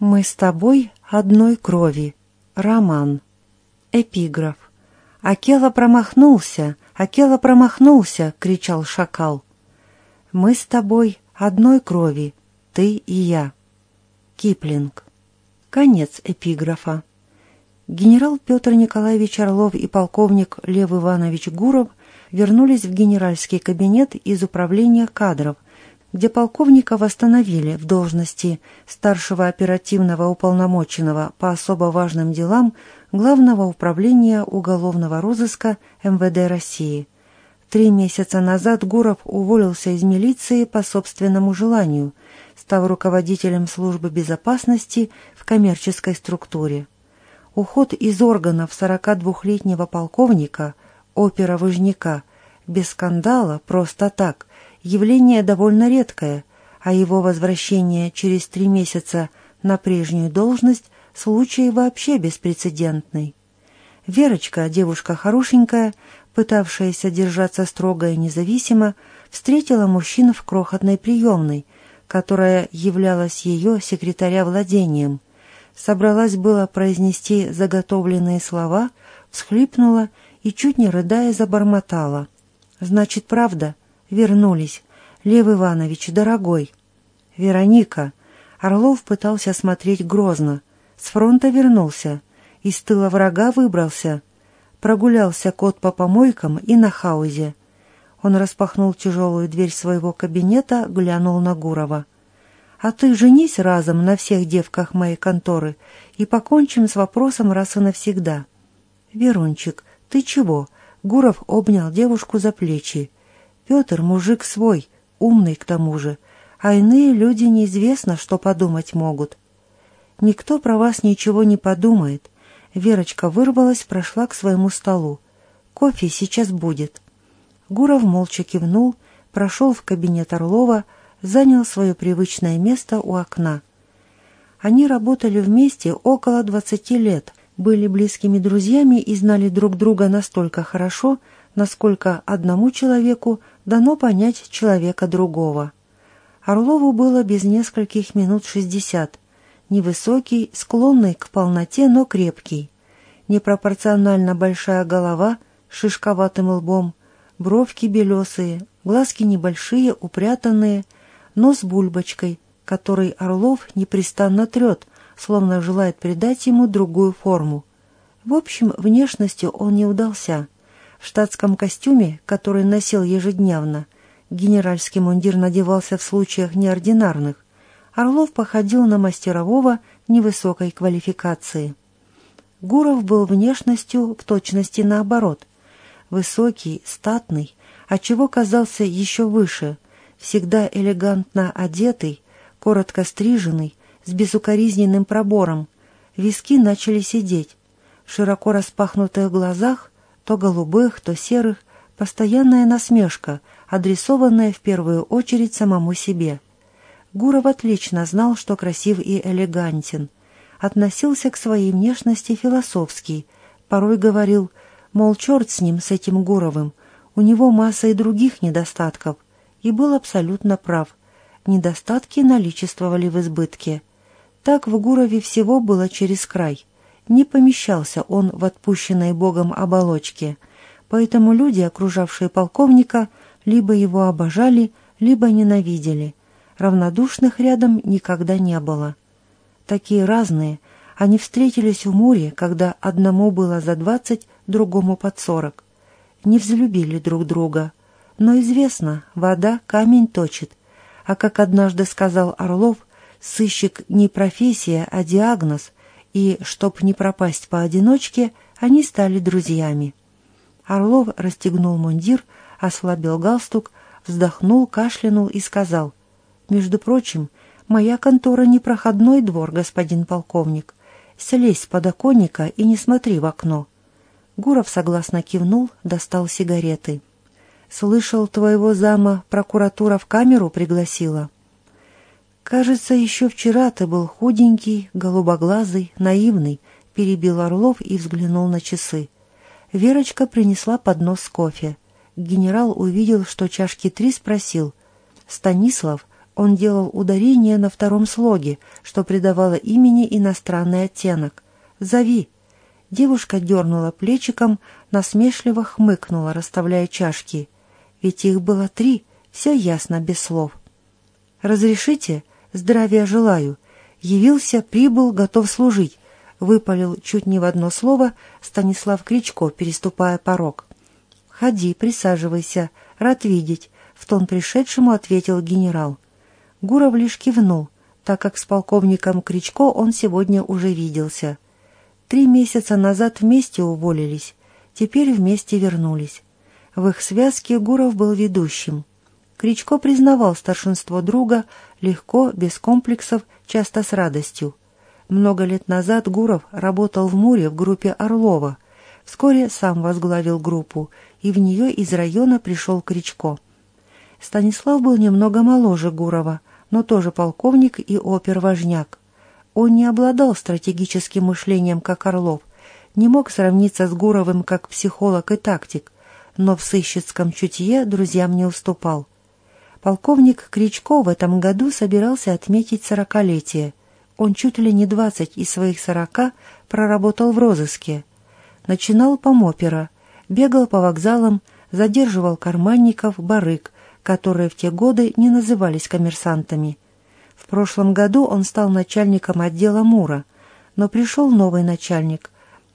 Мы с тобой одной крови. Роман. Эпиграф. «Акела промахнулся! Акела промахнулся!» — кричал шакал. «Мы с тобой одной крови, ты и я». Киплинг. Конец эпиграфа. Генерал Петр Николаевич Орлов и полковник Лев Иванович Гуров вернулись в генеральский кабинет из управления кадров, где полковника восстановили в должности старшего оперативного уполномоченного по особо важным делам Главного управления уголовного розыска МВД России. Три месяца назад Гуров уволился из милиции по собственному желанию, став руководителем службы безопасности в коммерческой структуре. Уход из органов 42-летнего полковника, опера-выжняка, без скандала, просто так, явление довольно редкое, а его возвращение через три месяца на прежнюю должность случай вообще беспрецедентный. Верочка, девушка хорошенькая, пытавшаяся держаться строго и независимо, встретила мужчину в крохотной приемной, которая являлась ее секретаря владением. Собралась было произнести заготовленные слова, всхлипнула и, чуть не рыдая, забормотала. «Значит, правда? Вернулись. Лев Иванович, дорогой». «Вероника». Орлов пытался смотреть грозно. С фронта вернулся, из тыла врага выбрался. Прогулялся кот по помойкам и на хаузе. Он распахнул тяжелую дверь своего кабинета, глянул на Гурова. «А ты женись разом на всех девках моей конторы и покончим с вопросом раз и навсегда». «Верунчик, ты чего?» Гуров обнял девушку за плечи. «Петр мужик свой, умный к тому же, а иные люди неизвестно, что подумать могут. Никто про вас ничего не подумает. Верочка вырвалась, прошла к своему столу. Кофе сейчас будет. Гуров молча кивнул, прошел в кабинет Орлова, занял свое привычное место у окна. Они работали вместе около двадцати лет, были близкими друзьями и знали друг друга настолько хорошо, насколько одному человеку дано понять человека другого. Орлову было без нескольких минут шестьдесят невысокий, склонный к полноте, но крепкий. Непропорционально большая голова с шишковатым лбом, бровки белесые, глазки небольшие, упрятанные, нос бульбочкой, который Орлов непрестанно трет, словно желает придать ему другую форму. В общем, внешностью он не удался. В штатском костюме, который носил ежедневно, генеральский мундир надевался в случаях неординарных, Орлов походил на мастерового невысокой квалификации. Гуров был внешностью в точности наоборот. Высокий, статный, отчего казался еще выше, всегда элегантно одетый, коротко стриженный, с безукоризненным пробором. Виски начали сидеть. В широко распахнутых глазах, то голубых, то серых, постоянная насмешка, адресованная в первую очередь самому себе — Гуров отлично знал, что красив и элегантен. Относился к своей внешности философски. Порой говорил, мол, черт с ним, с этим Гуровым. У него масса и других недостатков. И был абсолютно прав. Недостатки наличествовали в избытке. Так в Гурове всего было через край. Не помещался он в отпущенной Богом оболочке. Поэтому люди, окружавшие полковника, либо его обожали, либо ненавидели равнодушных рядом никогда не было. Такие разные, они встретились в море, когда одному было за двадцать, другому под сорок. Не взлюбили друг друга, но известно, вода камень точит. А как однажды сказал Орлов, сыщик не профессия, а диагноз, и, чтоб не пропасть поодиночке, они стали друзьями. Орлов расстегнул мундир, ослабил галстук, вздохнул, кашлянул и сказал, между прочим, моя контора не проходной двор, господин полковник. Слезь с подоконника и не смотри в окно. Гуров согласно кивнул, достал сигареты. «Слышал, твоего зама прокуратура в камеру пригласила?» «Кажется, еще вчера ты был худенький, голубоглазый, наивный», — перебил Орлов и взглянул на часы. Верочка принесла поднос с кофе. Генерал увидел, что чашки три, спросил. «Станислав, Он делал ударение на втором слоге, что придавало имени иностранный оттенок. «Зови!» Девушка дернула плечиком, насмешливо хмыкнула, расставляя чашки. Ведь их было три, все ясно, без слов. «Разрешите? Здравия желаю!» Явился, прибыл, готов служить. Выпалил чуть не в одно слово Станислав Кричко, переступая порог. «Ходи, присаживайся, рад видеть», — в тон пришедшему ответил генерал. Гуров лишь кивнул, так как с полковником Кричко он сегодня уже виделся. Три месяца назад вместе уволились, теперь вместе вернулись. В их связке Гуров был ведущим. Кричко признавал старшинство друга легко, без комплексов, часто с радостью. Много лет назад Гуров работал в Муре в группе Орлова. Вскоре сам возглавил группу, и в нее из района пришел Кричко. Станислав был немного моложе Гурова, но тоже полковник и опер-важняк. Он не обладал стратегическим мышлением, как Орлов, не мог сравниться с Гуровым как психолог и тактик, но в сыщицком чутье друзьям не уступал. Полковник Кричко в этом году собирался отметить сорокалетие. Он чуть ли не двадцать из своих сорока проработал в розыске. Начинал помопера, бегал по вокзалам, задерживал карманников, барыг, которые в те годы не назывались коммерсантами. В прошлом году он стал начальником отдела Мура, но пришел новый начальник.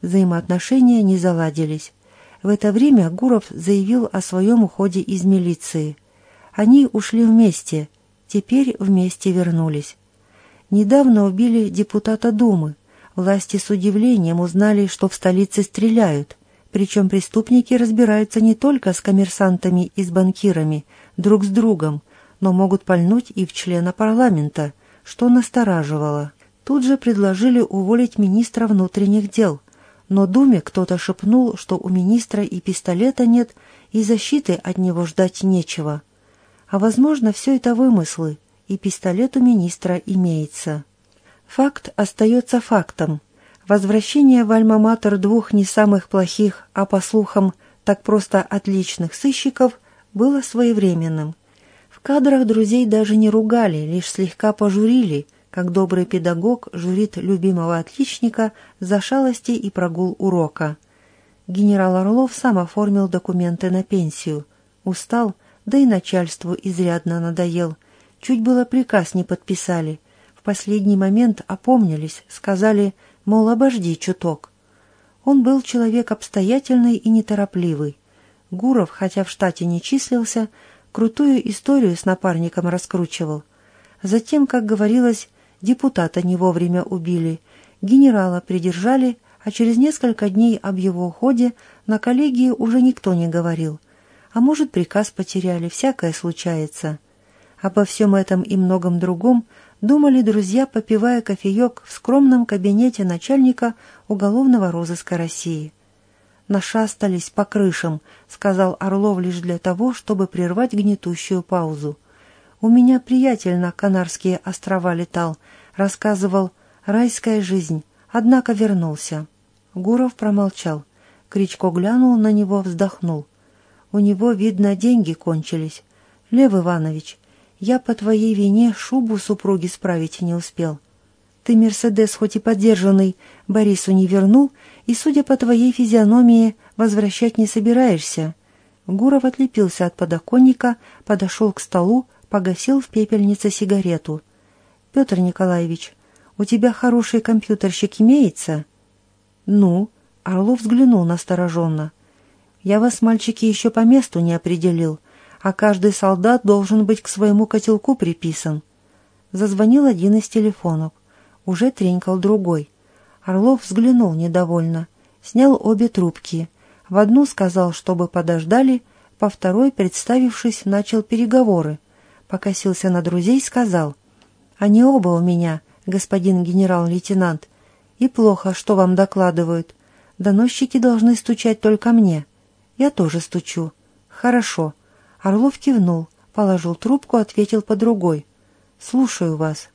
Взаимоотношения не заладились. В это время Гуров заявил о своем уходе из милиции. Они ушли вместе, теперь вместе вернулись. Недавно убили депутата Думы. Власти с удивлением узнали, что в столице стреляют. Причем преступники разбираются не только с коммерсантами и с банкирами, друг с другом, но могут пальнуть и в члена парламента, что настораживало. Тут же предложили уволить министра внутренних дел, но Думе кто-то шепнул, что у министра и пистолета нет, и защиты от него ждать нечего. А возможно, все это вымыслы, и пистолет у министра имеется. Факт остается фактом. Возвращение в Альма-Матер двух не самых плохих, а по слухам так просто отличных сыщиков было своевременным. В кадрах друзей даже не ругали, лишь слегка пожурили, как добрый педагог журит любимого отличника за шалости и прогул урока. Генерал Орлов сам оформил документы на пенсию. Устал, да и начальству изрядно надоел. Чуть было приказ не подписали. В последний момент опомнились, сказали – мол, обожди чуток. Он был человек обстоятельный и неторопливый. Гуров, хотя в штате не числился, крутую историю с напарником раскручивал. Затем, как говорилось, депутата не вовремя убили, генерала придержали, а через несколько дней об его уходе на коллегии уже никто не говорил. А может, приказ потеряли, всякое случается. Обо всем этом и многом другом думали друзья, попивая кофеек в скромном кабинете начальника уголовного розыска России. «Нашастались по крышам», — сказал Орлов лишь для того, чтобы прервать гнетущую паузу. «У меня приятель на Канарские острова летал, рассказывал «Райская жизнь», однако вернулся». Гуров промолчал. Кричко глянул на него, вздохнул. «У него, видно, деньги кончились. Лев Иванович, я по твоей вине шубу супруги справить не успел. Ты Мерседес хоть и подержанный Борису не вернул, и, судя по твоей физиономии, возвращать не собираешься». Гуров отлепился от подоконника, подошел к столу, погасил в пепельнице сигарету. «Петр Николаевич, у тебя хороший компьютерщик имеется?» «Ну?» — Орлов взглянул настороженно. «Я вас, мальчики, еще по месту не определил а каждый солдат должен быть к своему котелку приписан. Зазвонил один из телефонов. Уже тренькал другой. Орлов взглянул недовольно. Снял обе трубки. В одну сказал, чтобы подождали, по второй, представившись, начал переговоры. Покосился на друзей, сказал. «Они оба у меня, господин генерал-лейтенант. И плохо, что вам докладывают. Доносчики должны стучать только мне. Я тоже стучу. Хорошо. Орлов кивнул, положил трубку, ответил по другой. «Слушаю вас».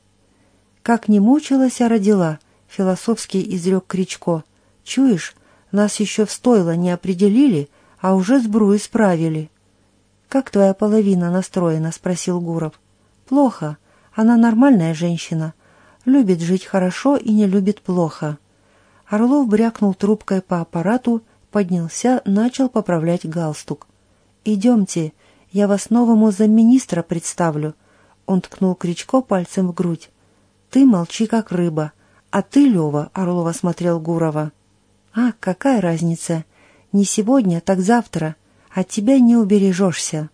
«Как не мучилась, а родила», — философски изрек Кричко. «Чуешь, нас еще в стойло не определили, а уже сбрую справили». «Как твоя половина настроена?» — спросил Гуров. Плохо. Она нормальная женщина. Любит жить хорошо и не любит плохо. Орлов брякнул трубкой по аппарату, поднялся, начал поправлять галстук. «Идемте, я вас новому замминистра представлю». Он ткнул Кричко пальцем в грудь. «Ты молчи, как рыба. А ты, Лева», — Орлова смотрел Гурова. «А, какая разница? Не сегодня, так завтра. От тебя не убережешься».